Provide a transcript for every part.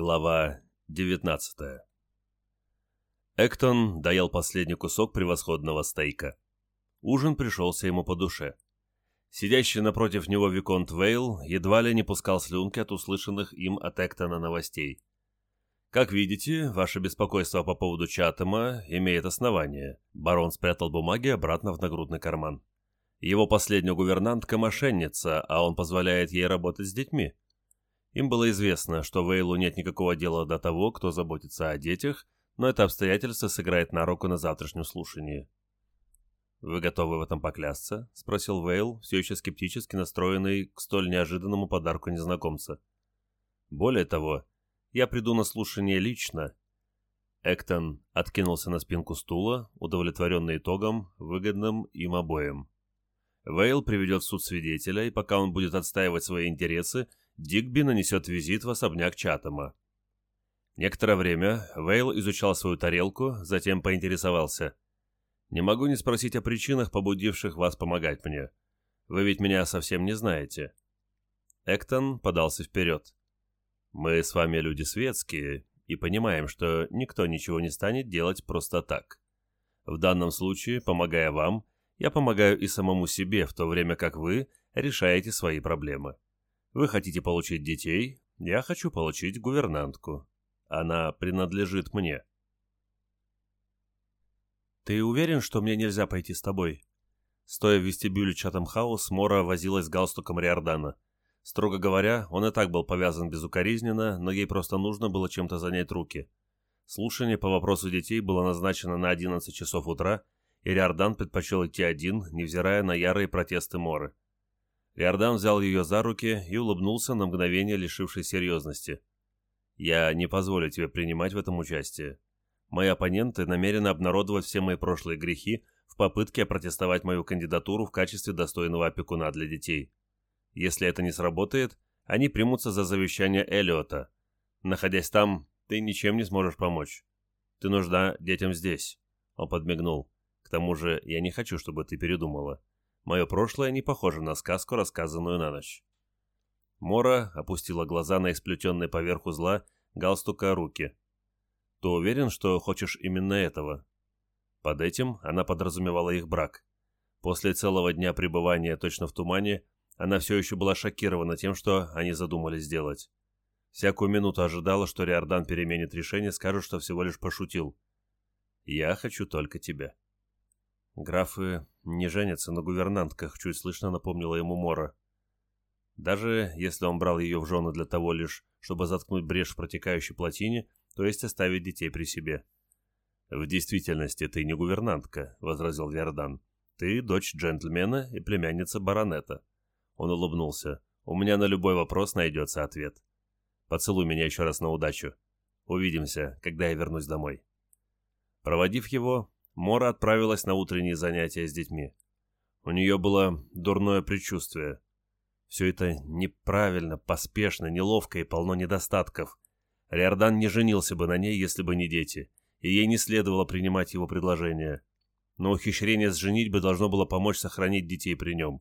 Глава 19 Эктон доел последний кусок превосходного стейка. Ужин пришелся ему по душе. Сидящий напротив него Виконт Вейл едва ли не пускал слюнки от услышанных им от Эктона новостей. «Как видите, ваше беспокойство по поводу Чатама имеет основание». Барон спрятал бумаги обратно в нагрудный карман. «Его последняя гувернантка – мошенница, а он позволяет ей работать с детьми. Им было известно, что Вейлу нет никакого дела до того, кто заботится о детях, но это обстоятельство сыграет на руку на завтрашнем слушании. «Вы готовы в этом поклясться?» — спросил Вейл, все еще скептически настроенный к столь неожиданному подарку незнакомца. «Более того, я приду на слушание лично». Эктон откинулся на спинку стула, удовлетворенный итогом, выгодным им обоим. Вейл приведет в суд свидетеля, и пока он будет отстаивать свои интересы, Дигби нанесет визит в особняк Чатама. Некоторое время Вейл изучал свою тарелку, затем поинтересовался. «Не могу не спросить о причинах, побудивших вас помогать мне. Вы ведь меня совсем не знаете». Эктон подался вперед. «Мы с вами люди светские и понимаем, что никто ничего не станет делать просто так. В данном случае, помогая вам, я помогаю и самому себе, в то время как вы решаете свои проблемы. Вы хотите получить детей, я хочу получить гувернантку. Она принадлежит мне. Ты уверен, что мне нельзя пойти с тобой? Стоя в вестибюле Чатам-хаус, Мора возилась с галстуком Риордана. Строго говоря, он и так был повязан безукоризненно, но ей просто нужно было чем-то занять руки. Слушание по вопросу детей было назначено на 11 часов утра, и Риордан предпочел идти один, невзирая на ярые протесты Моры. Иордан взял ее за руки и улыбнулся на мгновение, лишившей серьезности. «Я не позволю тебе принимать в этом участие. Мои оппоненты намерены обнародовать все мои прошлые грехи в попытке опротестовать мою кандидатуру в качестве достойного опекуна для детей. Если это не сработает, они примутся за завещание Эллиота. Находясь там, ты ничем не сможешь помочь. Ты нужна детям здесь». Он подмигнул. «К тому же я не хочу, чтобы ты передумала. Мое прошлое не похоже на сказку, рассказанную на ночь. Мора опустила глаза на исплетенные поверх узла галстука руки. «Ты уверен, что хочешь именно этого?» Под этим она подразумевала их брак. После целого дня пребывания точно в тумане, она все еще была шокирована тем, что они задумали сделать. Всякую минуту ожидала, что Риордан переменит решение, скажет, что всего лишь пошутил. «Я хочу только тебя». Графы не женятся на гувернантках, чуть слышно напомнила ему Мора. Даже если он брал ее в жены для того лишь, чтобы заткнуть брешь в протекающей плотине, то есть оставить детей при себе. «В действительности ты не гувернантка», — возразил Вердан. «Ты дочь джентльмена и племянница баронета». Он улыбнулся. «У меня на любой вопрос найдется ответ. Поцелуй меня еще раз на удачу. Увидимся, когда я вернусь домой». Проводив его, Мора отправилась на утренние занятия с детьми. У нее было дурное предчувствие. Все это неправильно, поспешно, неловко и полно недостатков. Риордан не женился бы на ней, если бы не дети, и ей не следовало принимать его предложение. Но ухищрение с женитьбой должно было помочь сохранить детей при нем.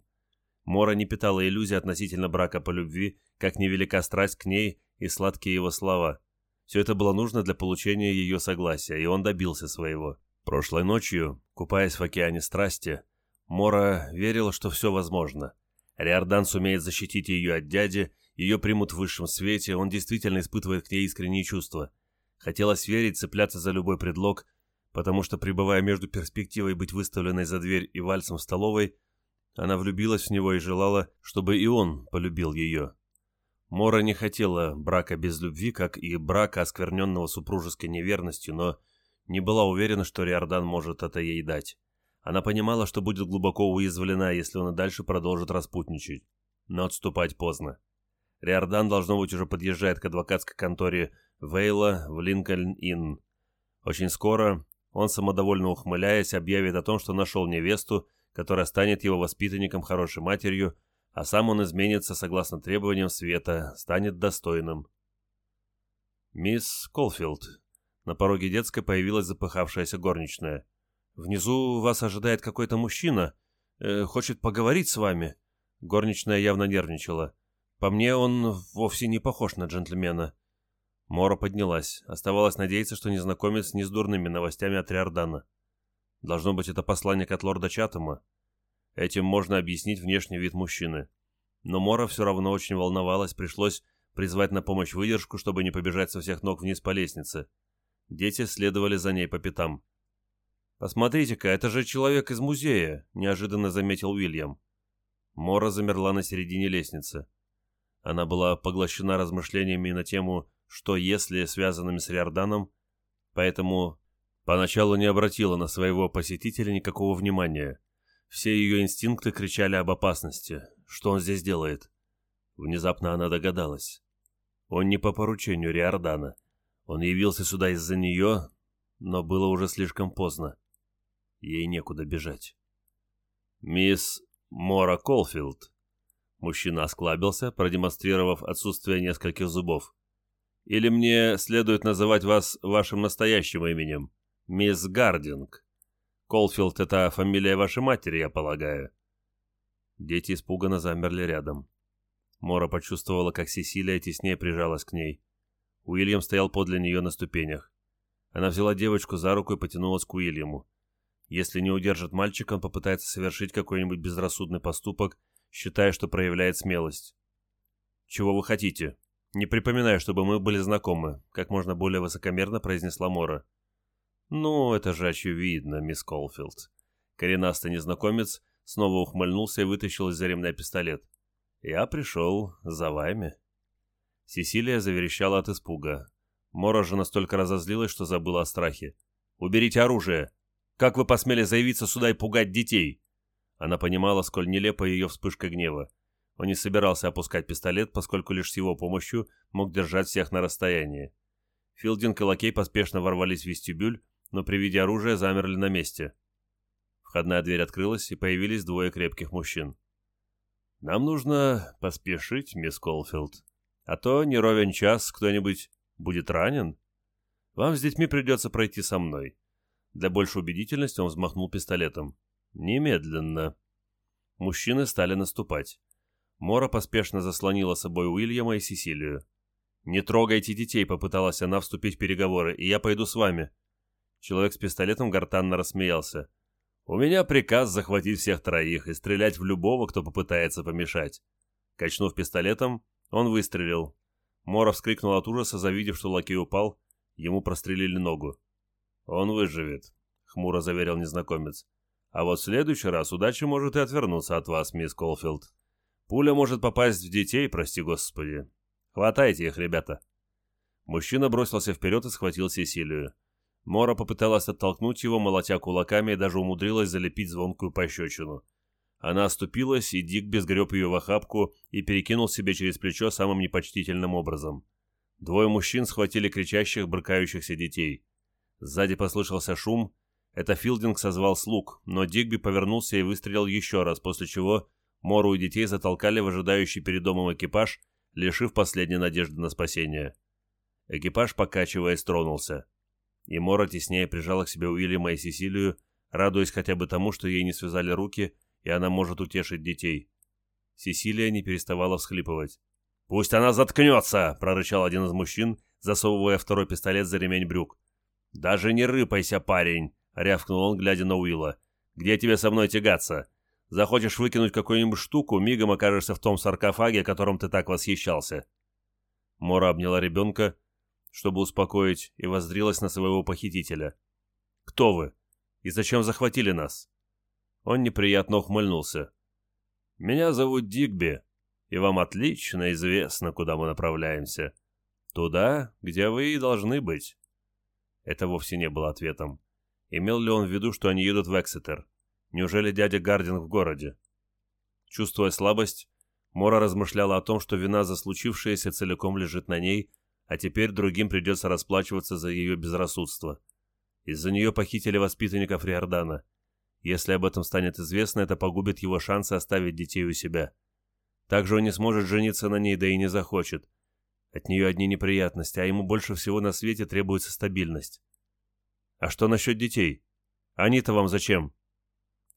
Мора не питала иллюзий относительно брака по любви, как невелика страсть к ней и сладкие его слова. Все это было нужно для получения ее согласия, и он добился своего. Прошлой ночью, купаясь в океане страсти, Мора верила, что все возможно. Риордан сумеет защитить ее от дяди, ее примут в высшем свете, он действительно испытывает к ней искренние чувства. Хотелось верить, цепляться за любой предлог, потому что, пребывая между перспективой быть выставленной за дверь и вальсом в столовой, она влюбилась в него и желала, чтобы и он полюбил ее. Мора не хотела брака без любви, как и брака, оскверненного супружеской неверностью, но не была уверена, что Риордан может это ей дать. Она понимала, что будет глубоко уязвлена, если он и дальше продолжит распутничать. Но отступать поздно. Риордан, должно быть, уже подъезжает к адвокатской конторе Вейла в Линкольн-Инн. Очень скоро он, самодовольно ухмыляясь, объявит о том, что нашел невесту, которая станет его воспитанником, хорошей матерью, а сам он изменится согласно требованиям света, станет достойным. «Мисс Колфилд», на пороге детской появилась запыхавшаяся горничная. «Внизу вас ожидает какой-то мужчина. Э, хочет поговорить с вами». Горничная явно нервничала. «По мне, он вовсе не похож на джентльмена». Мора поднялась. Оставалось надеяться, что незнакомец не с дурными новостями от Риордана. Должно быть, это посланник от лорда Чатама. Этим можно объяснить внешний вид мужчины. Но Мора все равно очень волновалась, пришлось призвать на помощь выдержку, чтобы не побежать со всех ног вниз по лестнице. Дети следовали за ней по пятам. «Посмотрите-ка, это же человек из музея», — неожиданно заметил Уильям. Мора замерла на середине лестницы. Она была поглощена размышлениями на тему «что если» связанными с Риорданом, поэтому поначалу не обратила на своего посетителя никакого внимания. Все ее инстинкты кричали об опасности. Что он здесь делает? Внезапно она догадалась. Он не по поручению Риордана. Он явился сюда из-за нее, но было уже слишком поздно. Ей некуда бежать. «Мисс Мора Колфилд». Мужчина осклабился, продемонстрировав отсутствие нескольких зубов. «Или мне следует называть вас вашим настоящим именем? Мисс Гардинг. Колфилд — это фамилия вашей матери, я полагаю». Дети испуганно замерли рядом. Мора почувствовала, как Сесилия теснее прижалась к ней. Уильям стоял подле нее на ступенях. Она взяла девочку за руку и потянулась к Уильяму. Если не удержит мальчика, он попытается совершить какой-нибудь безрассудный поступок, считая, что проявляет смелость. «Чего вы хотите?» «Не припоминаю, чтобы мы были знакомы», — как можно более высокомерно произнесла Мора. «Ну, это же очевидно, мисс Колфилд». Коренастый незнакомец снова ухмыльнулся и вытащил из-за ремня пистолет. «Я пришел за вами». Сесилия заверещала от испуга. Мора же настолько разозлилась, что забыла о страхе. «Уберите оружие! Как вы посмели заявиться сюда и пугать детей?» Она понимала, сколь нелепа ее вспышка гнева. Он не собирался опускать пистолет, поскольку лишь с его помощью мог держать всех на расстоянии. Филдинг и Лакей поспешно ворвались в вестибюль, но при виде оружия замерли на месте. Входная дверь открылась, и появились двое крепких мужчин. «Нам нужно поспешить, мисс Колфилд, а то не ровен час кто-нибудь будет ранен. Вам с детьми придется пройти со мной. Для большей убедительности он взмахнул пистолетом. «Немедленно». Мужчины стали наступать. Мора поспешно заслонила собой Уильяма и Сесилию. «Не трогайте детей», — попыталась она вступить в переговоры, — «и я пойду с вами». Человек с пистолетом гортанно рассмеялся. «У меня приказ захватить всех троих и стрелять в любого, кто попытается помешать». Качнув пистолетом, он выстрелил. Мора вскрикнул от ужаса, завидев, что лакей упал, ему прострелили ногу. «Он выживет», — хмуро заверил незнакомец. «А вот в следующий раз удача может и отвернуться от вас, мисс Колфилд. Пуля может попасть в детей, прости господи. Хватайте их, ребята». Мужчина бросился вперед и схватил Сесилию. Мора попыталась оттолкнуть его, молотя кулаками, и даже умудрилась залепить звонкую пощечину. Она оступилась, и Дик безгреб ее в охапку и перекинул себе через плечо самым непочтительным образом. Двое мужчин схватили кричащих, брыкающихся детей. Сзади послышался шум. Это Филдинг созвал слуг, но Дигби повернулся и выстрелил еще раз, после чего Мору и детей затолкали в ожидающий перед домом экипаж, лишив последней надежды на спасение. Экипаж, покачиваясь, тронулся. И Мора теснее прижала к себе Уильяма и Сесилию, радуясь хотя бы тому, что ей не связали руки, и она может утешить детей. Сесилия не переставала всхлипывать. «Пусть она заткнется!» — прорычал один из мужчин, засовывая второй пистолет за ремень брюк. «Даже не рыпайся, парень!» — рявкнул он, глядя на Уилла. «Где тебе со мной тягаться? Захочешь выкинуть какую-нибудь штуку, мигом окажешься в том саркофаге, которым ты так восхищался». Мора обняла ребенка, чтобы успокоить, и воззрилась на своего похитителя. «Кто вы? И зачем захватили нас?» Он неприятно ухмыльнулся. «Меня зовут Дигби, и вам отлично известно, куда мы направляемся. Туда, где вы и должны быть». Это вовсе не было ответом. Имел ли он в виду, что они едут в Эксетер? Неужели дядя Гардинг в городе? Чувствуя слабость, Мора размышляла о том, что вина за случившееся целиком лежит на ней, а теперь другим придется расплачиваться за ее безрассудство. Из-за нее похитили воспитанников Риордана. Если об этом станет известно, это погубит его шансы оставить детей у себя. Также он не сможет жениться на ней, да и не захочет. От нее одни неприятности, а ему больше всего на свете требуется стабильность. А что насчет детей? Они-то вам зачем?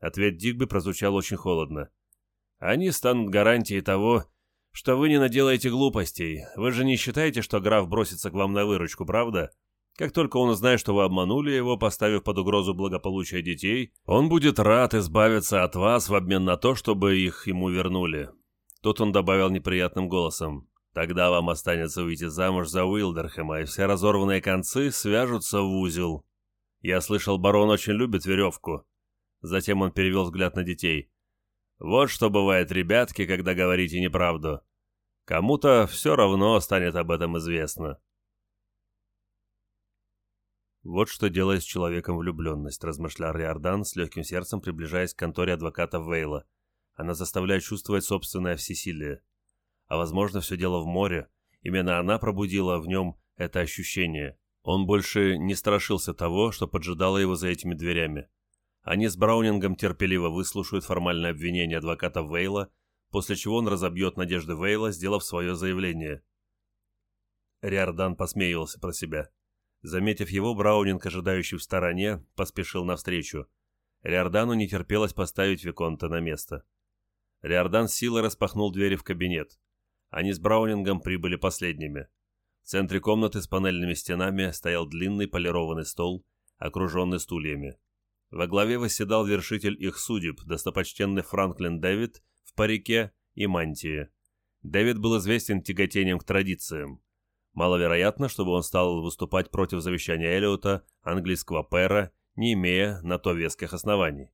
Ответ Дигби прозвучал очень холодно. Они станут гарантией того, что вы не наделаете глупостей. Вы же не считаете, что граф бросится к вам на выручку, правда? Как только он узнает, что вы обманули его, поставив под угрозу благополучие детей, он будет рад избавиться от вас в обмен на то, чтобы их ему вернули. Тут он добавил неприятным голосом. Тогда вам останется выйти замуж за Уилдерхэма, и все разорванные концы свяжутся в узел. Я слышал, барон очень любит веревку. Затем он перевел взгляд на детей. Вот что бывает, ребятки, когда говорите неправду. Кому-то все равно станет об этом известно. Вот что делает с человеком влюбленность, размышлял Риордан с легким сердцем, приближаясь к конторе адвоката Вейла. Она заставляет чувствовать собственное всесилие. А возможно, все дело в море. Именно она пробудила в нем это ощущение. Он больше не страшился того, что поджидало его за этими дверями. Они с Браунингом терпеливо выслушают формальное обвинение адвоката Вейла, после чего он разобьет надежды Вейла, сделав свое заявление. Риордан посмеивался про себя. Заметив его, Браунинг, ожидающий в стороне, поспешил навстречу. Риордану не терпелось поставить Виконта на место. Риордан силой распахнул двери в кабинет. Они с Браунингом прибыли последними. В центре комнаты с панельными стенами стоял длинный полированный стол, окруженный стульями. Во главе восседал вершитель их судеб, достопочтенный Франклин Дэвид в парике и мантии. Дэвид был известен тяготением к традициям. Маловероятно, чтобы он стал выступать против завещания Эллиота, английского пэра, не имея на то веских оснований.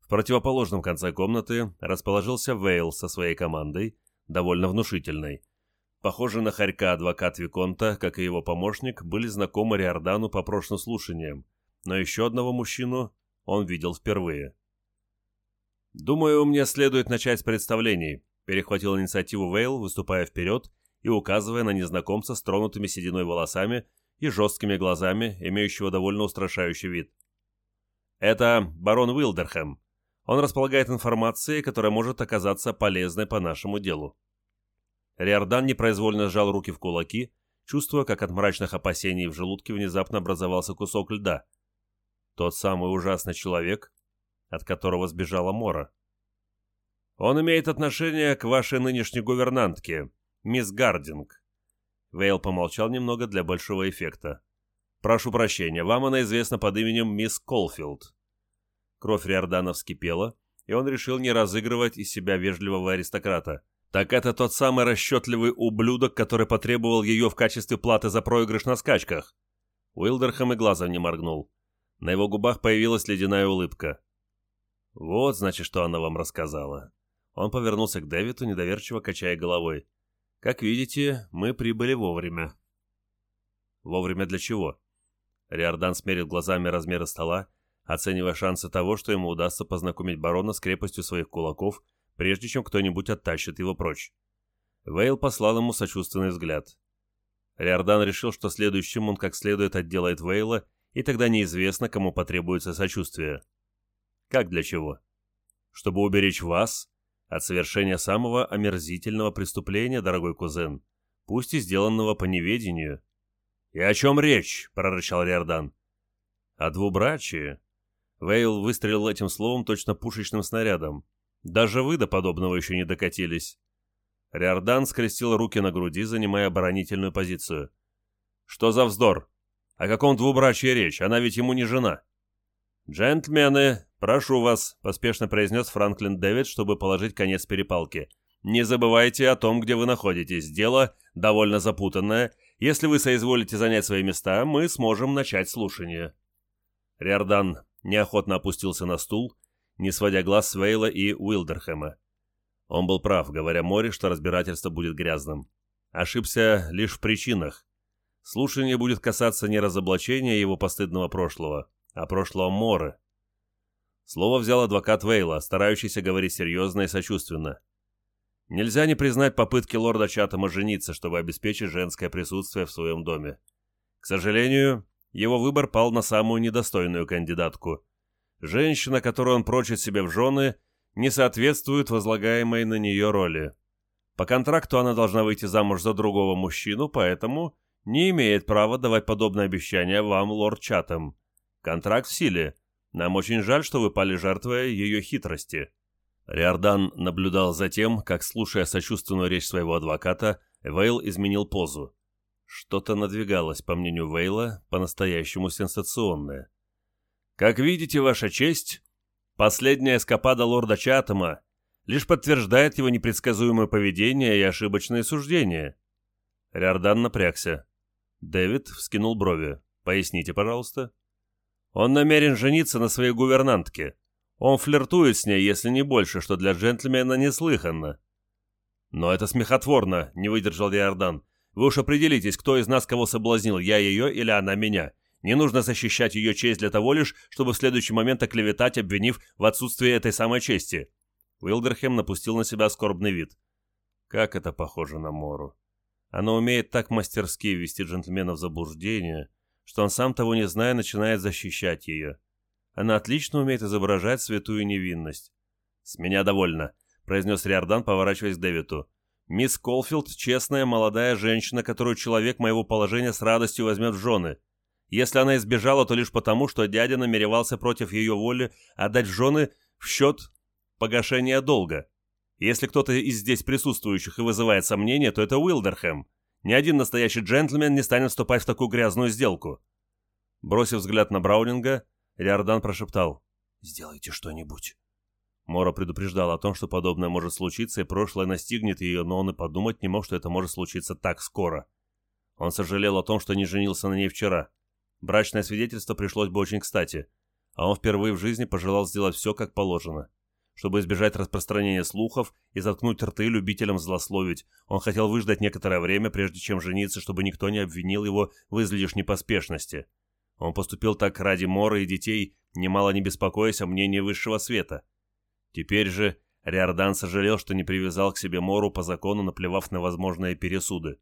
В противоположном конце комнаты расположился Вейл со своей командой, довольно внушительной. Похоже на хорька адвокат Виконта, как и его помощник, были знакомы Риордану по прошлым слушаниям, но еще одного мужчину он видел впервые. «Думаю, мне следует начать с представлений», – перехватил инициативу Вейл, выступая вперед и указывая на незнакомца с тронутыми сединой волосами и жесткими глазами, имеющего довольно устрашающий вид. «Это барон Уилдерхэм. Он располагает информацией, которая может оказаться полезной по нашему делу». Риордан непроизвольно сжал руки в кулаки, чувствуя, как от мрачных опасений в желудке внезапно образовался кусок льда. Тот самый ужасный человек, от которого сбежала Мора. «Он имеет отношение к вашей нынешней гувернантке, мисс Гардинг». Вейл помолчал немного для большого эффекта. «Прошу прощения, вам она известна под именем мисс Колфилд». Кровь Риордана вскипела, и он решил не разыгрывать из себя вежливого аристократа. Так это тот самый расчетливый ублюдок, который потребовал ее в качестве платы за проигрыш на скачках. Уилдерхэм и глазом не моргнул. На его губах появилась ледяная улыбка. «Вот, значит, что она вам рассказала». Он повернулся к Дэвиду, недоверчиво качая головой. «Как видите, мы прибыли вовремя». «Вовремя для чего?» Риордан смерил глазами размеры стола, оценивая шансы того, что ему удастся познакомить барона с крепостью своих кулаков прежде чем кто-нибудь оттащит его прочь. Вейл послал ему сочувственный взгляд. Риордан решил, что следующим он как следует отделает Вейла, и тогда неизвестно, кому потребуется сочувствие. Как для чего? Чтобы уберечь вас от совершения самого омерзительного преступления, дорогой кузен, пусть и сделанного по неведению. «И о чем речь?» — прорычал Риордан. «О двубрачии». Вейл выстрелил этим словом точно пушечным снарядом. Даже вы до подобного еще не докатились. Риордан скрестил руки на груди, занимая оборонительную позицию. Что за вздор? О каком двубрачье речь? Она ведь ему не жена. «Джентльмены, прошу вас», — поспешно произнес Франклин Дэвид, чтобы положить конец перепалке. «Не забывайте о том, где вы находитесь. Дело довольно запутанное. Если вы соизволите занять свои места, мы сможем начать слушание». Риордан неохотно опустился на стул не сводя глаз с Вейла и Уилдерхэма. Он был прав, говоря Море, что разбирательство будет грязным. Ошибся лишь в причинах. Слушание будет касаться не разоблачения его постыдного прошлого, а прошлого Моры. Слово взял адвокат Вейла, старающийся говорить серьезно и сочувственно. Нельзя не признать попытки лорда Чатама жениться, чтобы обеспечить женское присутствие в своем доме. К сожалению, его выбор пал на самую недостойную кандидатку – Женщина, которую он прочит себе в жены, не соответствует возлагаемой на нее роли. По контракту она должна выйти замуж за другого мужчину, поэтому не имеет права давать подобное обещание вам, лорд Чатам. Контракт в силе. Нам очень жаль, что вы пали жертвой ее хитрости. Риордан наблюдал за тем, как, слушая сочувственную речь своего адвоката, Вейл изменил позу. Что-то надвигалось, по мнению Вейла, по-настоящему сенсационное. «Как видите, Ваша честь, последняя эскапада лорда Чатама лишь подтверждает его непредсказуемое поведение и ошибочные суждения». Риордан напрягся. Дэвид вскинул брови. «Поясните, пожалуйста». «Он намерен жениться на своей гувернантке. Он флиртует с ней, если не больше, что для джентльмена неслыханно». «Но это смехотворно», — не выдержал Риордан. «Вы уж определитесь, кто из нас кого соблазнил, я ее или она меня. Не нужно защищать ее честь для того лишь, чтобы в следующий момент оклеветать, обвинив в отсутствии этой самой чести». Уилдерхем напустил на себя скорбный вид. «Как это похоже на Мору. Она умеет так мастерски ввести джентльмена в заблуждение, что он сам того не зная начинает защищать ее. Она отлично умеет изображать святую невинность. «С меня довольно», — произнес Риордан, поворачиваясь к Дэвиду. «Мисс Колфилд — честная молодая женщина, которую человек моего положения с радостью возьмет в жены. Если она избежала, то лишь потому, что дядя намеревался против ее воли отдать жены в счет погашения долга. Если кто-то из здесь присутствующих и вызывает сомнения, то это Уилдерхэм. Ни один настоящий джентльмен не станет вступать в такую грязную сделку. Бросив взгляд на Браунинга, Риордан прошептал «Сделайте что-нибудь». Мора предупреждал о том, что подобное может случиться, и прошлое настигнет ее, но он и подумать не мог, что это может случиться так скоро. Он сожалел о том, что не женился на ней вчера. Брачное свидетельство пришлось бы очень кстати, а он впервые в жизни пожелал сделать все как положено. Чтобы избежать распространения слухов и заткнуть рты любителям злословить, он хотел выждать некоторое время, прежде чем жениться, чтобы никто не обвинил его в излишней поспешности. Он поступил так ради Мора и детей, немало не беспокоясь о мнении высшего света. Теперь же Риордан сожалел, что не привязал к себе Мору по закону, наплевав на возможные пересуды.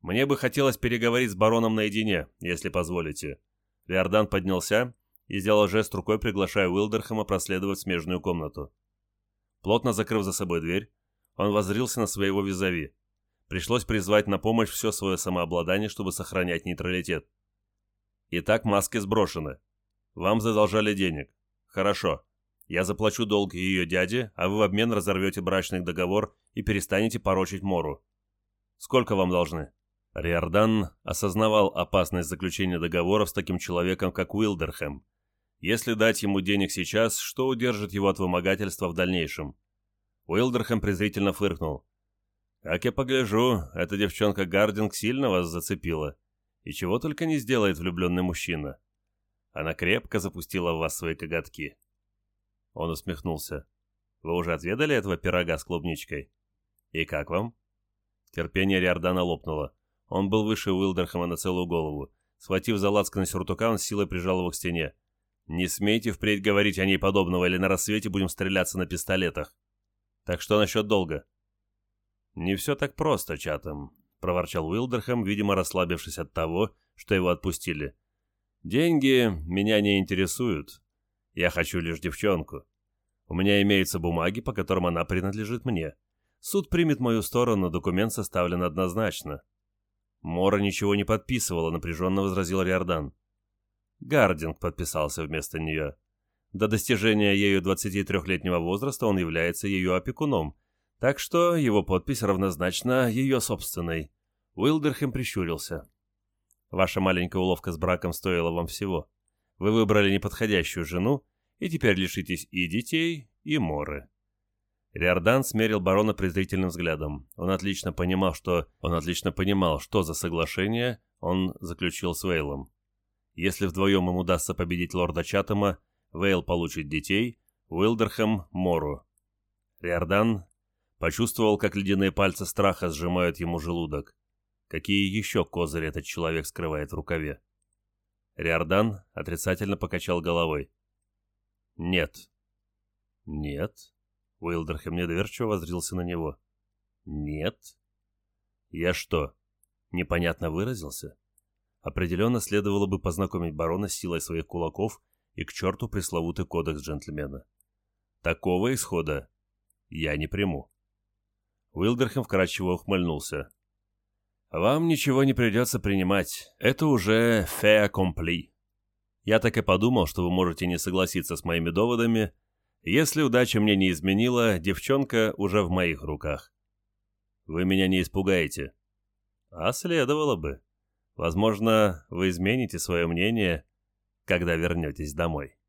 «Мне бы хотелось переговорить с бароном наедине, если позволите». Риордан поднялся и сделал жест рукой, приглашая Уилдерхэма проследовать смежную комнату. Плотно закрыв за собой дверь, он воззрился на своего визави. Пришлось призвать на помощь все свое самообладание, чтобы сохранять нейтралитет. Итак, маски сброшены. Вам задолжали денег. Хорошо. Я заплачу долг ее дяде, а вы в обмен разорвете брачный договор и перестанете порочить Мору. Сколько вам должны? Риордан осознавал опасность заключения договоров с таким человеком, как Уилдерхэм, если дать ему денег сейчас, что удержит его от вымогательства в дальнейшем? Уилдерхэм презрительно фыркнул. «Как я погляжу, эта девчонка Гардинг сильно вас зацепила. И чего только не сделает влюбленный мужчина. Она крепко запустила в вас свои коготки». Он усмехнулся. «Вы уже отведали этого пирога с клубничкой? И как вам?» Терпение Риордана лопнуло. Он был выше Уилдерхэма на целую голову. Схватив за лацкан сюртука, он с силой прижал его к стене. Не смейте впредь говорить о ней подобного, или на рассвете будем стреляться на пистолетах. Так что насчет долга?» «Не все так просто, Чатам», — проворчал Уилдерхэм, видимо, расслабившись от того, что его отпустили. «Деньги меня не интересуют. Я хочу лишь девчонку. У меня имеются бумаги, по которым она принадлежит мне. Суд примет мою сторону, документ составлен однозначно». Мора ничего не подписывала, напряженно возразил Риордан. Гардинг подписался вместо нее. До достижения ею 23-летнего возраста он является ее опекуном, так что его подпись равнозначна ее собственной. Уилдерхэм прищурился. «Ваша маленькая уловка с браком стоила вам всего. Вы выбрали неподходящую жену, и теперь лишитесь и детей, и моры». Риордан смерил барона презрительным взглядом. Он отлично понимал, что он отлично понимал, что за соглашение он заключил с Вейлом. Если вдвоем им удастся победить лорда Чатама, Вейл получит детей, Уилдерхэм — Мору. Риордан почувствовал, как ледяные пальцы страха сжимают ему желудок. Какие еще козыри этот человек скрывает в рукаве? Риордан отрицательно покачал головой. «Нет». «Нет?» Уилдерхэм недоверчиво возрился на него. «Нет?» «Я что, непонятно выразился?» Определенно следовало бы познакомить барона с силой своих кулаков и к черту пресловутый кодекс джентльмена. Такого исхода я не приму. Уилдерхэм вкрадчиво ухмыльнулся. «Вам ничего не придется принимать. Это уже fait accompli. Я так и подумал, что вы можете не согласиться с моими доводами. Если удача мне не изменила, девчонка уже в моих руках. Вы меня не испугаете. А следовало бы. Возможно, вы измените свое мнение, когда вернетесь домой.